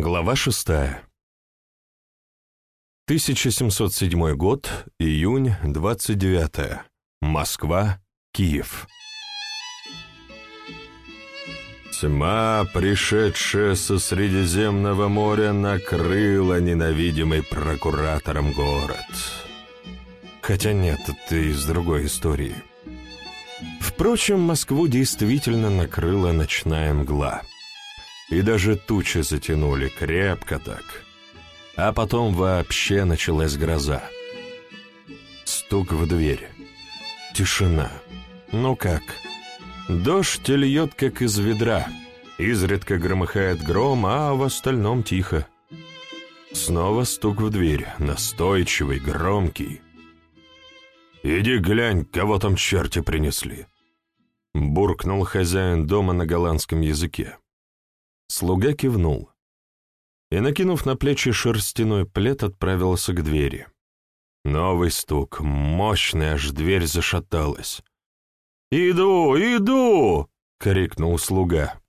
Глава шестая. 1707 год, июнь, 29 Москва, Киев. Тьма, пришедшая со Средиземного моря, накрыла ненавидимый прокуратором город. Хотя нет, это из другой истории. Впрочем, Москву действительно накрыла ночная мгла. И даже тучи затянули крепко так. А потом вообще началась гроза. Стук в дверь. Тишина. Ну как? Дождь льет, как из ведра. Изредка громыхает гром, а в остальном тихо. Снова стук в дверь, настойчивый, громкий. «Иди глянь, кого там черти принесли!» Буркнул хозяин дома на голландском языке. Слуга кивнул и, накинув на плечи шерстяной плед, отправился к двери. Новый стук, мощный, аж дверь зашаталась. «Иду, иду!» — крикнул слуга.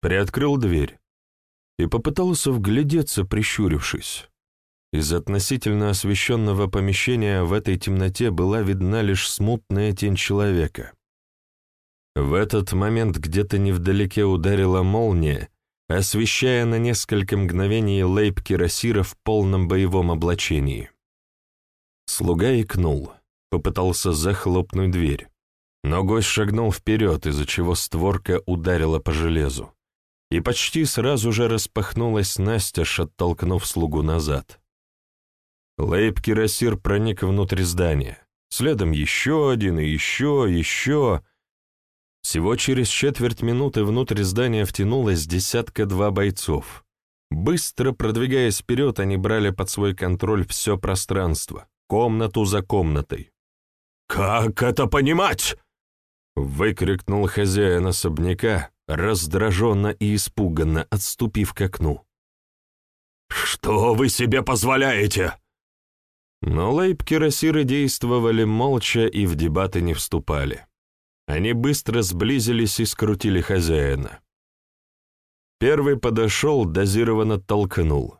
Приоткрыл дверь и попытался вглядеться, прищурившись. Из относительно освещенного помещения в этой темноте была видна лишь смутная тень человека. В этот момент где-то невдалеке ударила молния, освещая на несколько мгновений лейб кирасира в полном боевом облачении. Слуга икнул, попытался захлопнуть дверь, но гость шагнул вперед, из-за чего створка ударила по железу, и почти сразу же распахнулась настежь, оттолкнув слугу назад. Лейб кирасир проник внутрь здания, следом еще один и еще, еще... Всего через четверть минуты внутрь здания втянулось десятка-два бойцов. Быстро продвигаясь вперед, они брали под свой контроль все пространство, комнату за комнатой. «Как это понимать?» — выкрикнул хозяин особняка, раздраженно и испуганно отступив к окну. «Что вы себе позволяете?» Но лейб-кирасиры действовали молча и в дебаты не вступали. Они быстро сблизились и скрутили хозяина. Первый подошел, дозированно толкнул.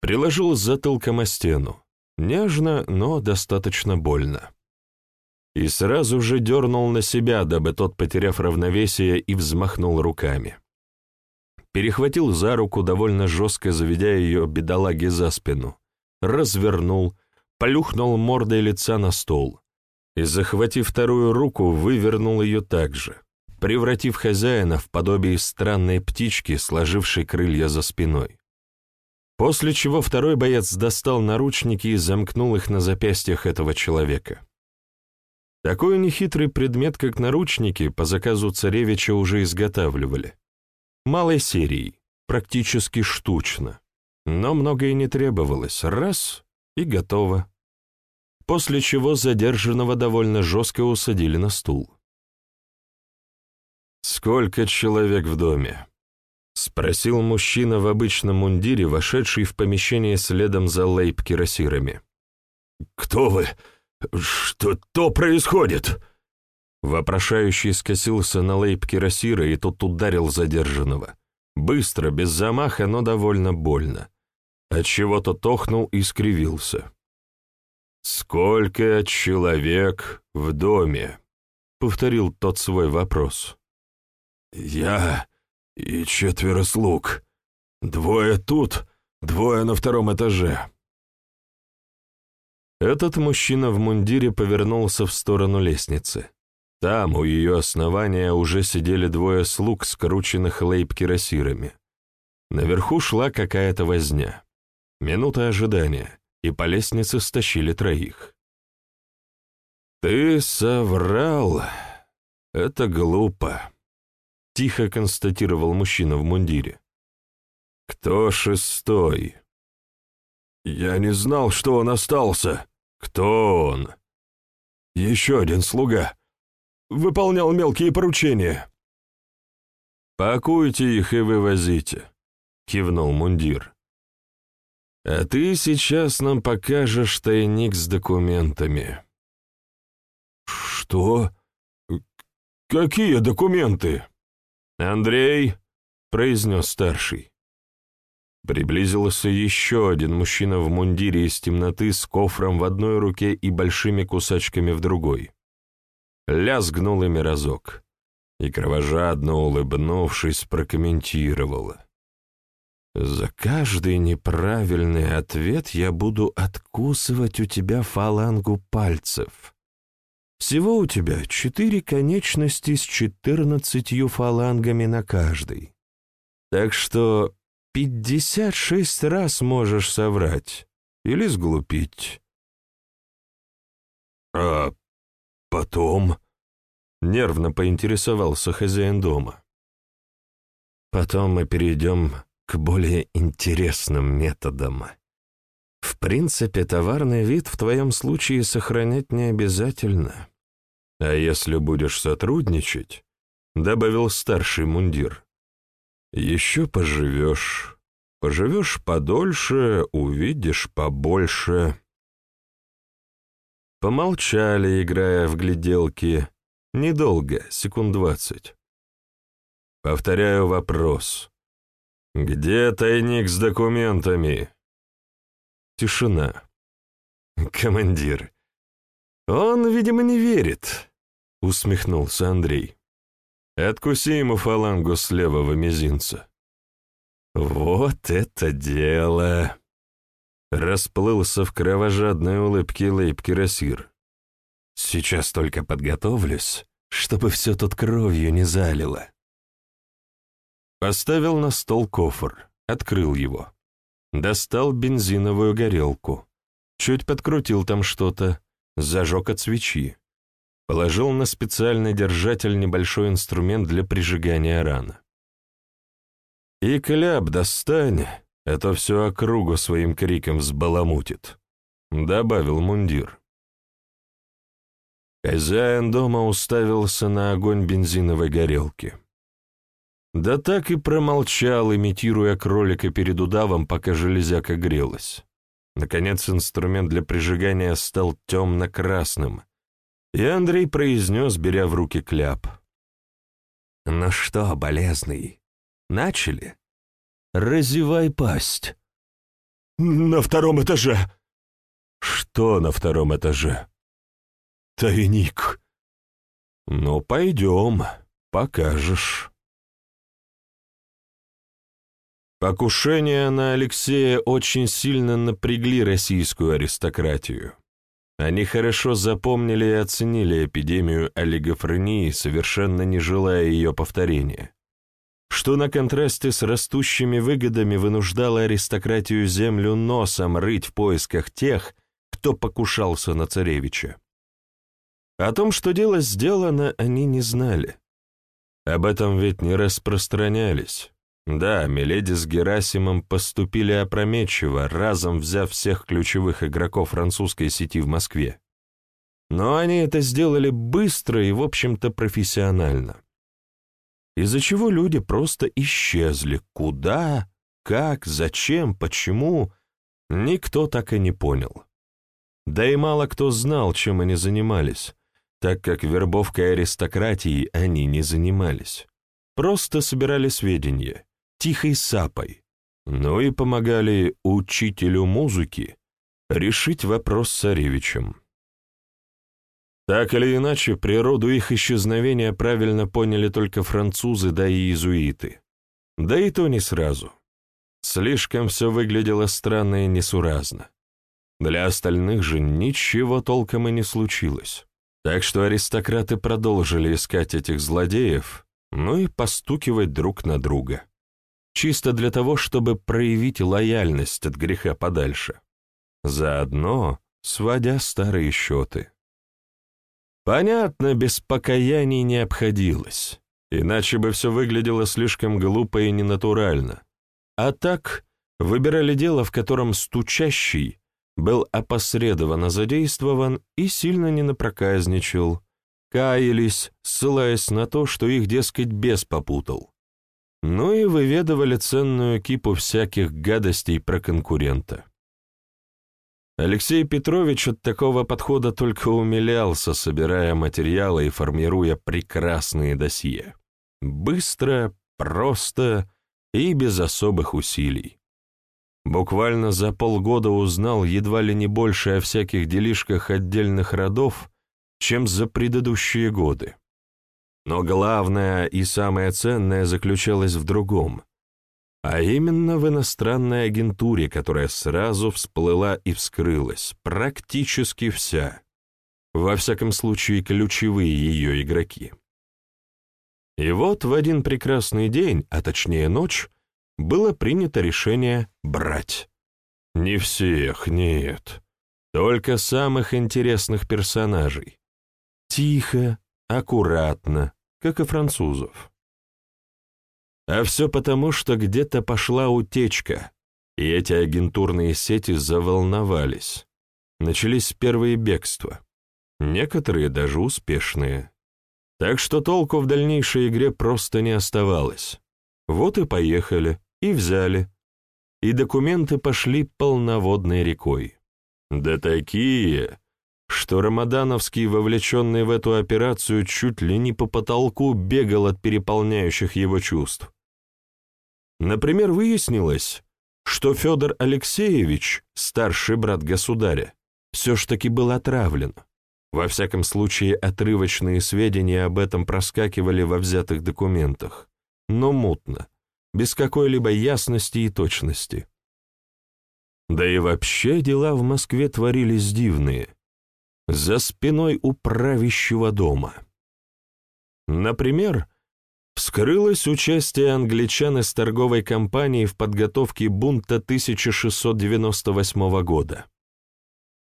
Приложил затылком о стену. Нежно, но достаточно больно. И сразу же дернул на себя, дабы тот, потеряв равновесие, и взмахнул руками. Перехватил за руку, довольно жестко заведя ее бедолаги за спину. Развернул, плюхнул мордой лица на стол и, захватив вторую руку, вывернул ее так же, превратив хозяина в подобие странной птички, сложившей крылья за спиной. После чего второй боец достал наручники и замкнул их на запястьях этого человека. Такой нехитрый предмет, как наручники, по заказу царевича уже изготавливали. Малой серией, практически штучно. Но многое не требовалось. Раз — и готово после чего задержанного довольно жестко усадили на стул. «Сколько человек в доме?» — спросил мужчина в обычном мундире, вошедший в помещение следом за лейб-кирасирами. «Кто вы? Что происходит?» Вопрошающий скосился на лейб-кирасира, и тот ударил задержанного. Быстро, без замаха, но довольно больно. Отчего тот охнул и скривился. «Сколько человек в доме?» — повторил тот свой вопрос. «Я и четверо слуг. Двое тут, двое на втором этаже». Этот мужчина в мундире повернулся в сторону лестницы. Там, у ее основания, уже сидели двое слуг, скрученных лейб-кирасирами. Наверху шла какая-то возня. Минута ожидания и по лестнице стащили троих. «Ты соврал. Это глупо», — тихо констатировал мужчина в мундире. «Кто шестой?» «Я не знал, что он остался. Кто он?» «Еще один слуга. Выполнял мелкие поручения». «Пакуйте их и вывозите», — кивнул мундир. А ты сейчас нам покажешь тайник с документами. Что? Какие документы? Андрей, произнес старший. Приблизился еще один мужчина в мундире из темноты с кофром в одной руке и большими кусачками в другой. Лязгнул ими разок, и кровожадно улыбнувшись, прокомментировала. «За каждый неправильный ответ я буду откусывать у тебя фалангу пальцев. Всего у тебя четыре конечности с четырнадцатью фалангами на каждой. Так что пятьдесят шесть раз можешь соврать или сглупить. «А потом?» — нервно поинтересовался хозяин дома. «Потом мы перейдем к более интересным методам. В принципе, товарный вид в твоем случае сохранять не обязательно. А если будешь сотрудничать, — добавил старший мундир, — еще поживешь. Поживешь подольше, увидишь побольше. Помолчали, играя в гляделки. Недолго, секунд двадцать. Повторяю вопрос. «Где тайник с документами?» Тишина. «Командир, он, видимо, не верит», — усмехнулся Андрей. «Откуси ему фалангу с левого мизинца». «Вот это дело!» Расплылся в кровожадной улыбке Лейб Кирасир. «Сейчас только подготовлюсь, чтобы все тут кровью не залило». Поставил на стол кофр, открыл его. Достал бензиновую горелку. Чуть подкрутил там что-то, зажег от свечи. Положил на специальный держатель небольшой инструмент для прижигания рана. «И кляп достань, это все округу своим криком взбаламутит», — добавил мундир. Хозяин дома уставился на огонь бензиновой горелки. Да так и промолчал, имитируя кролика перед удавом, пока железяка грелась. Наконец инструмент для прижигания стал темно-красным, и Андрей произнес, беря в руки кляп. «Ну что, болезный, начали? Разевай пасть». «На втором этаже». «Что на втором этаже?» «Тайник». «Ну, пойдем, покажешь». Покушения на Алексея очень сильно напрягли российскую аристократию. Они хорошо запомнили и оценили эпидемию олигофрении, совершенно не желая ее повторения, что на контрасте с растущими выгодами вынуждало аристократию землю носом рыть в поисках тех, кто покушался на царевича. О том, что дело сделано, они не знали. Об этом ведь не распространялись. Да, Миледи с Герасимом поступили опрометчиво, разом взяв всех ключевых игроков французской сети в Москве. Но они это сделали быстро и, в общем-то, профессионально. Из-за чего люди просто исчезли. Куда, как, зачем, почему, никто так и не понял. Да и мало кто знал, чем они занимались, так как вербовкой аристократии они не занимались. Просто собирали сведения тихой сапой, но и помогали учителю музыки решить вопрос с царевичем. Так или иначе, природу их исчезновения правильно поняли только французы да и иезуиты. Да и то не сразу. Слишком все выглядело странно и несуразно. Для остальных же ничего толком и не случилось. Так что аристократы продолжили искать этих злодеев, ну и постукивать друг на друга чисто для того, чтобы проявить лояльность от греха подальше, заодно сводя старые счеты. Понятно, без покаяний не обходилось, иначе бы все выглядело слишком глупо и ненатурально. А так выбирали дело, в котором стучащий был опосредованно задействован и сильно не напроказничал, каялись, ссылаясь на то, что их, дескать, бес попутал ну и выведывали ценную кипу всяких гадостей про конкурента. Алексей Петрович от такого подхода только умилялся, собирая материалы и формируя прекрасные досье. Быстро, просто и без особых усилий. буквально за полгода узнал едва ли не больше о всяких делишках отдельных родов, чем за предыдущие годы. Но главное и самое ценное заключалось в другом, а именно в иностранной агентуре, которая сразу всплыла и вскрылась, практически вся, во всяком случае ключевые ее игроки. И вот в один прекрасный день, а точнее ночь, было принято решение брать. Не всех, нет, только самых интересных персонажей. Тихо, аккуратно, как и французов. А все потому, что где-то пошла утечка, и эти агентурные сети заволновались. Начались первые бегства, некоторые даже успешные. Так что толку в дальнейшей игре просто не оставалось. Вот и поехали, и взяли. И документы пошли полноводной рекой. Да такие, что Рамадановский, вовлеченный в эту операцию, чуть ли не по потолку бегал от переполняющих его чувств. Например, выяснилось, что Федор Алексеевич, старший брат государя, все ж таки был отравлен. Во всяком случае, отрывочные сведения об этом проскакивали во взятых документах, но мутно, без какой-либо ясности и точности. Да и вообще дела в Москве творились дивные, за спиной у правящего дома. Например, вскрылось участие англичан из торговой компании в подготовке бунта 1698 года.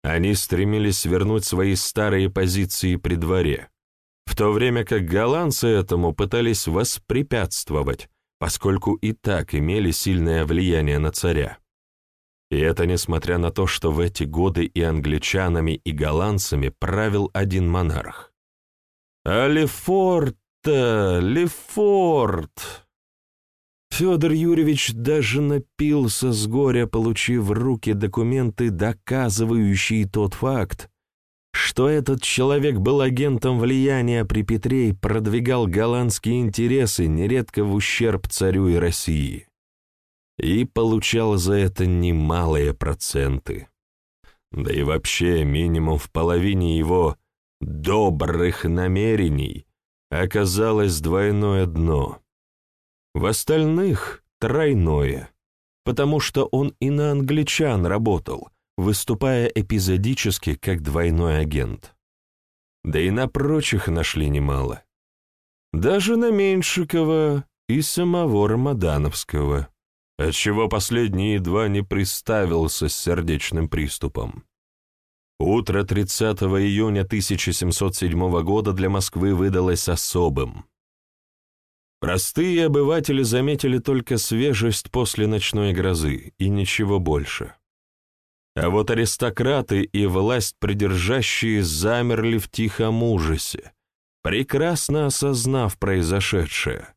Они стремились вернуть свои старые позиции при дворе, в то время как голландцы этому пытались воспрепятствовать, поскольку и так имели сильное влияние на царя. И это несмотря на то, что в эти годы и англичанами, и голландцами правил один монарх. А Лефорт-то, Лефорт! Федор Юрьевич даже напился с горя, получив в руки документы, доказывающие тот факт, что этот человек был агентом влияния при Петре и продвигал голландские интересы нередко в ущерб царю и России. И получал за это немалые проценты. Да и вообще минимум в половине его добрых намерений оказалось двойное дно. В остальных — тройное, потому что он и на англичан работал, выступая эпизодически как двойной агент. Да и на прочих нашли немало. Даже на Меньшикова и самого Рамадановского, отчего последний едва не приставился с сердечным приступом. Утро 30 июня 1707 года для Москвы выдалось особым. Простые обыватели заметили только свежесть после ночной грозы и ничего больше. А вот аристократы и власть придержащие замерли в тихом ужасе, прекрасно осознав произошедшее,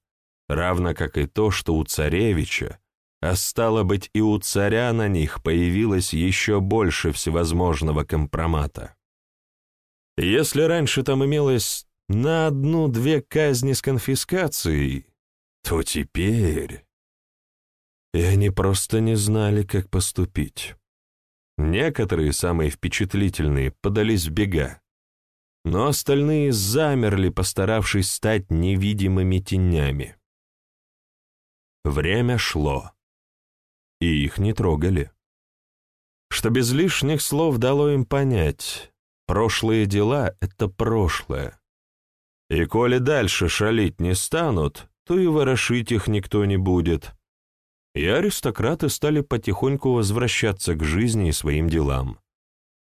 равно как и то, что у царевича, а стало быть и у царя на них появилось еще больше всевозможного компромата. Если раньше там имелось на одну-две казни с конфискацией, то теперь... И они просто не знали, как поступить. Некоторые, самые впечатлительные, подались в бега, но остальные замерли, постаравшись стать невидимыми тенями. Время шло, и их не трогали. Что без лишних слов дало им понять, прошлые дела — это прошлое. И коли дальше шалить не станут, то и ворошить их никто не будет и аристократы стали потихоньку возвращаться к жизни и своим делам.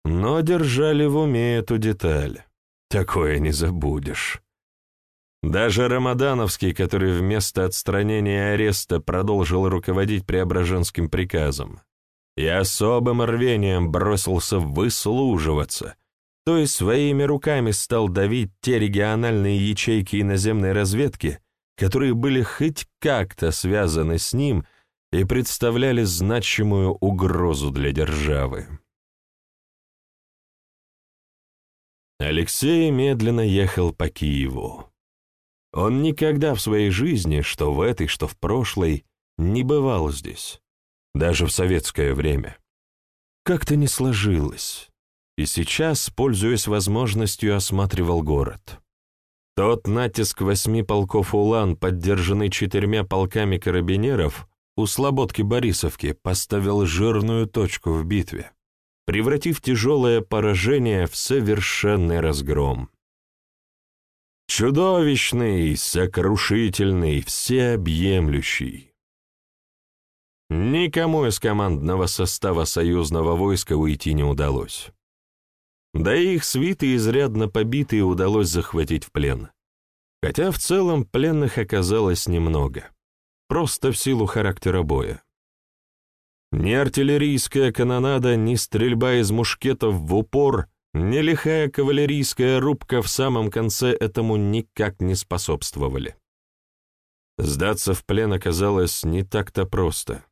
Но держали в уме эту деталь. Такое не забудешь. Даже Рамадановский, который вместо отстранения и ареста продолжил руководить Преображенским приказом, и особым рвением бросился выслуживаться, то есть своими руками стал давить те региональные ячейки иноземной разведки, которые были хоть как-то связаны с ним и представляли значимую угрозу для державы. Алексей медленно ехал по Киеву. Он никогда в своей жизни, что в этой, что в прошлой, не бывал здесь. даже в советское время. Как-то не сложилось, и сейчас, пользуясь возможностью, осматривал город. Тот натиск восьми полков «Улан», поддержанный четырьмя полками карабинеров, у Слободки Борисовки поставил жирную точку в битве, превратив тяжелое поражение в совершенный разгром. Чудовищный, сокрушительный, всеобъемлющий. Никому из командного состава союзного войска уйти не удалось. Да и их свиты изрядно побитые удалось захватить в плен. Хотя в целом пленных оказалось немного. Просто в силу характера боя. Ни артиллерийская канонада, ни стрельба из мушкетов в упор, ни лихая кавалерийская рубка в самом конце этому никак не способствовали. Сдаться в плен оказалось не так-то просто.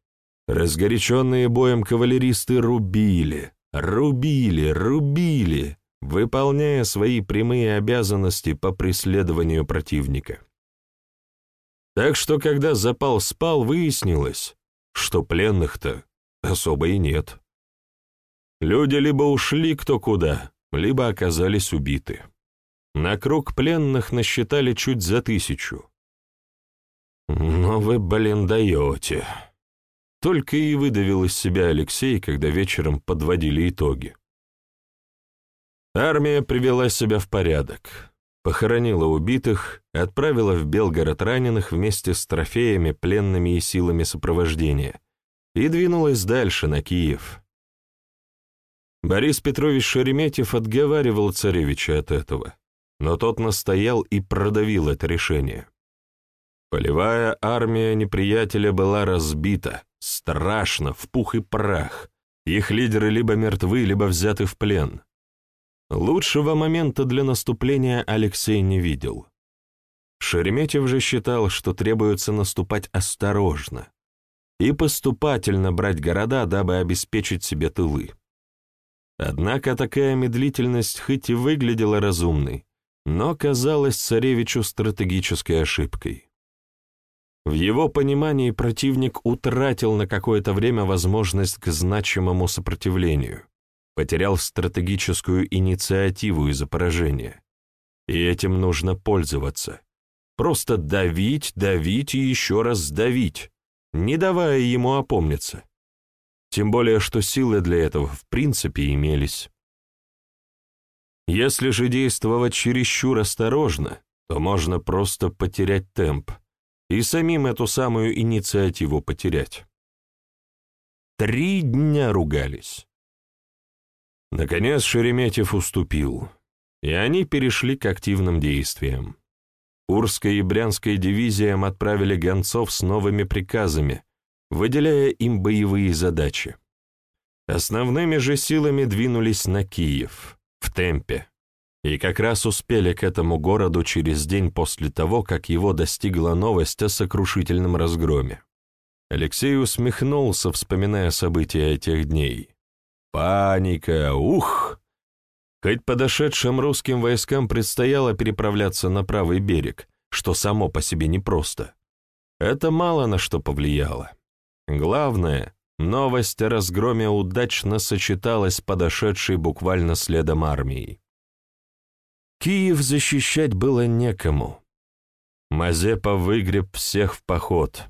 Разгоряченные боем кавалеристы рубили, Рубили, рубили, выполняя свои прямые обязанности по преследованию противника. Так что, когда запал спал, выяснилось, что пленных-то особо и нет. Люди либо ушли кто куда, либо оказались убиты. На круг пленных насчитали чуть за тысячу. «Но вы, блин, даете!» Только и выдавил из себя Алексей, когда вечером подводили итоги. Армия привела себя в порядок, похоронила убитых, отправила в Белгород раненых вместе с трофеями, пленными и силами сопровождения, и двинулась дальше, на Киев. Борис Петрович Шереметьев отговаривал царевича от этого, но тот настоял и продавил это решение. Полевая армия неприятеля была разбита, страшно, в пух и прах. Их лидеры либо мертвы, либо взяты в плен. Лучшего момента для наступления Алексей не видел. Шереметьев же считал, что требуется наступать осторожно и поступательно брать города, дабы обеспечить себе тылы. Однако такая медлительность хоть и выглядела разумной, но казалась царевичу стратегической ошибкой. В его понимании противник утратил на какое-то время возможность к значимому сопротивлению, потерял стратегическую инициативу из-за поражения. И этим нужно пользоваться. Просто давить, давить и еще раз давить, не давая ему опомниться. Тем более, что силы для этого в принципе имелись. Если же действовать чересчур осторожно, то можно просто потерять темп, и самим эту самую инициативу потерять. Три дня ругались. Наконец Шереметьев уступил, и они перешли к активным действиям. Урская и Брянская дивизиям отправили гонцов с новыми приказами, выделяя им боевые задачи. Основными же силами двинулись на Киев, в темпе, и как раз успели к этому городу через день после того, как его достигла новость о сокрушительном разгроме. Алексей усмехнулся, вспоминая события этих дней. Паника, ух! Хоть подошедшим русским войскам предстояло переправляться на правый берег, что само по себе непросто. Это мало на что повлияло. Главное, новость о разгроме удачно сочеталась с подошедшей буквально следом армией. Киев защищать было некому. Мазепа выгреб всех в поход.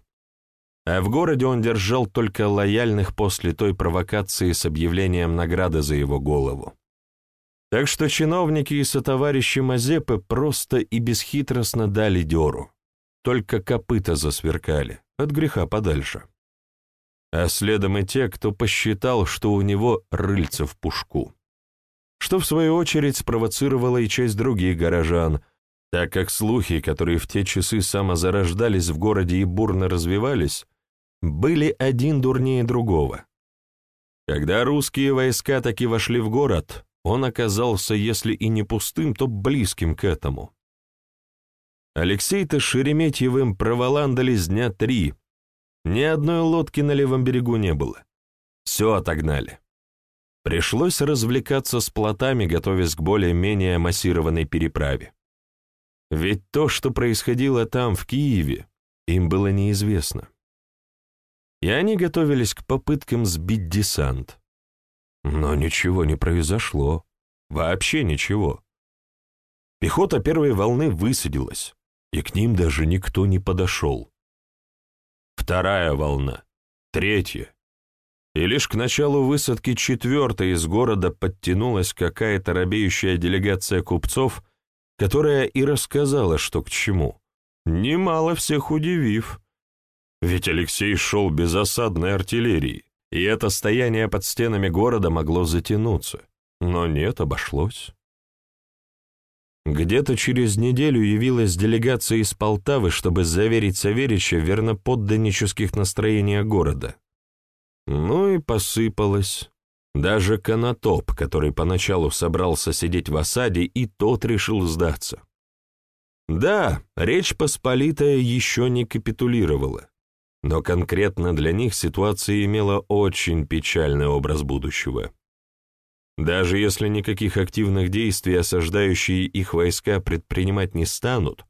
А в городе он держал только лояльных после той провокации с объявлением награды за его голову. Так что чиновники и сотоварищи Мазепы просто и бесхитростно дали дёру. Только копыта засверкали, от греха подальше. А следом и те, кто посчитал, что у него рыльце в пушку что в свою очередь спровоцировало и часть других горожан, так как слухи, которые в те часы самозарождались в городе и бурно развивались, были один дурнее другого. Когда русские войска таки вошли в город, он оказался, если и не пустым, то близким к этому. Алексей-то с Шереметьевым проволандались дня три. Ни одной лодки на левом берегу не было. Все отогнали. Пришлось развлекаться с плотами, готовясь к более-менее массированной переправе. Ведь то, что происходило там, в Киеве, им было неизвестно. и они готовились к попыткам сбить десант. Но ничего не произошло. Вообще ничего. Пехота первой волны высадилась, и к ним даже никто не подошел. Вторая волна, третья. И лишь к началу высадки четвертой из города подтянулась какая-то робеющая делегация купцов, которая и рассказала, что к чему, немало всех удивив. Ведь Алексей шел без осадной артиллерии, и это стояние под стенами города могло затянуться. Но нет, обошлось. Где-то через неделю явилась делегация из Полтавы, чтобы заверить Саверича в верноподданнических настроениях города. Ну и посыпалось. Даже Конотоп, который поначалу собрался сидеть в осаде, и тот решил сдаться. Да, Речь Посполитая еще не капитулировала, но конкретно для них ситуация имела очень печальный образ будущего. Даже если никаких активных действий осаждающие их войска предпринимать не станут,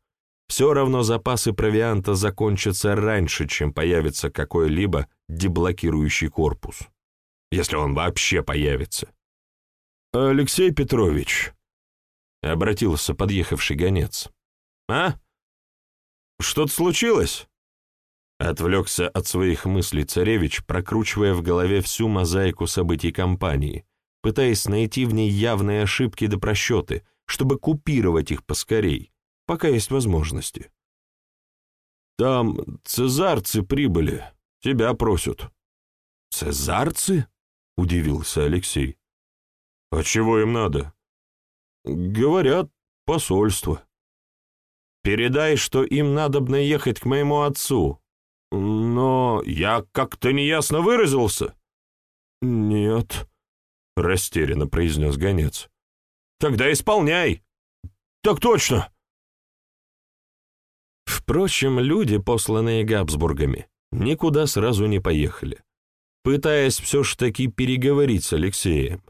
все равно запасы провианта закончатся раньше, чем появится какой-либо деблокирующий корпус. Если он вообще появится. «Алексей Петрович», — обратился подъехавший гонец. «А? Что-то случилось?» Отвлекся от своих мыслей царевич, прокручивая в голове всю мозаику событий кампании, пытаясь найти в ней явные ошибки да просчеты, чтобы купировать их поскорей, пока есть возможности. «Там цезарцы прибыли, тебя просят». «Цезарцы?» — удивился Алексей. «А чего им надо?» «Говорят, посольство». «Передай, что им надобно ехать к моему отцу. Но я как-то неясно выразился». «Нет», — растерянно произнес гонец. «Тогда исполняй!» «Так точно!» Впрочем, люди, посланные Габсбургами, никуда сразу не поехали, пытаясь все ж таки переговорить с Алексеем.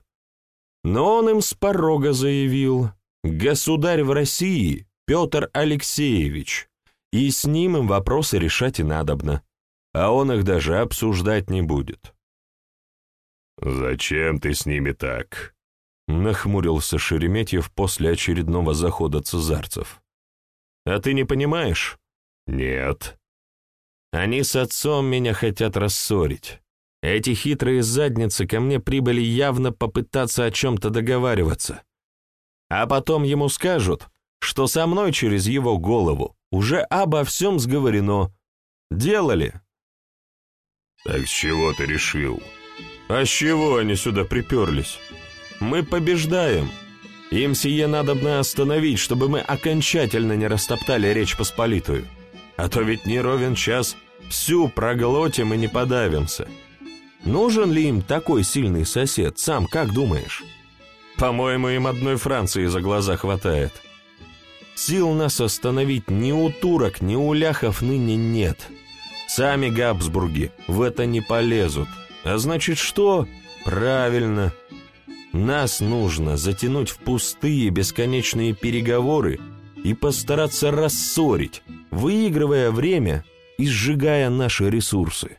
Но он им с порога заявил, «Государь в России Петр Алексеевич, и с ним им вопросы решать и надобно, а он их даже обсуждать не будет». «Зачем ты с ними так?» — нахмурился Шереметьев после очередного захода цезарцев. «А ты не понимаешь?» «Нет». «Они с отцом меня хотят рассорить. Эти хитрые задницы ко мне прибыли явно попытаться о чем-то договариваться. А потом ему скажут, что со мной через его голову уже обо всем сговорено. Делали». «Так чего ты решил?» А с чего они сюда приперлись? Мы побеждаем. Им сие надобно остановить, чтобы мы окончательно не растоптали Речь Посполитую. А то ведь не ровен час всю проглотим и не подавимся. Нужен ли им такой сильный сосед, сам как думаешь? По-моему, им одной Франции за глаза хватает. Сил нас остановить ни у турок, ни у ляхов ныне нет. Сами Габсбурги в это не полезут. А значит что? Правильно. Нас нужно затянуть в пустые бесконечные переговоры и постараться рассорить, выигрывая время и сжигая наши ресурсы.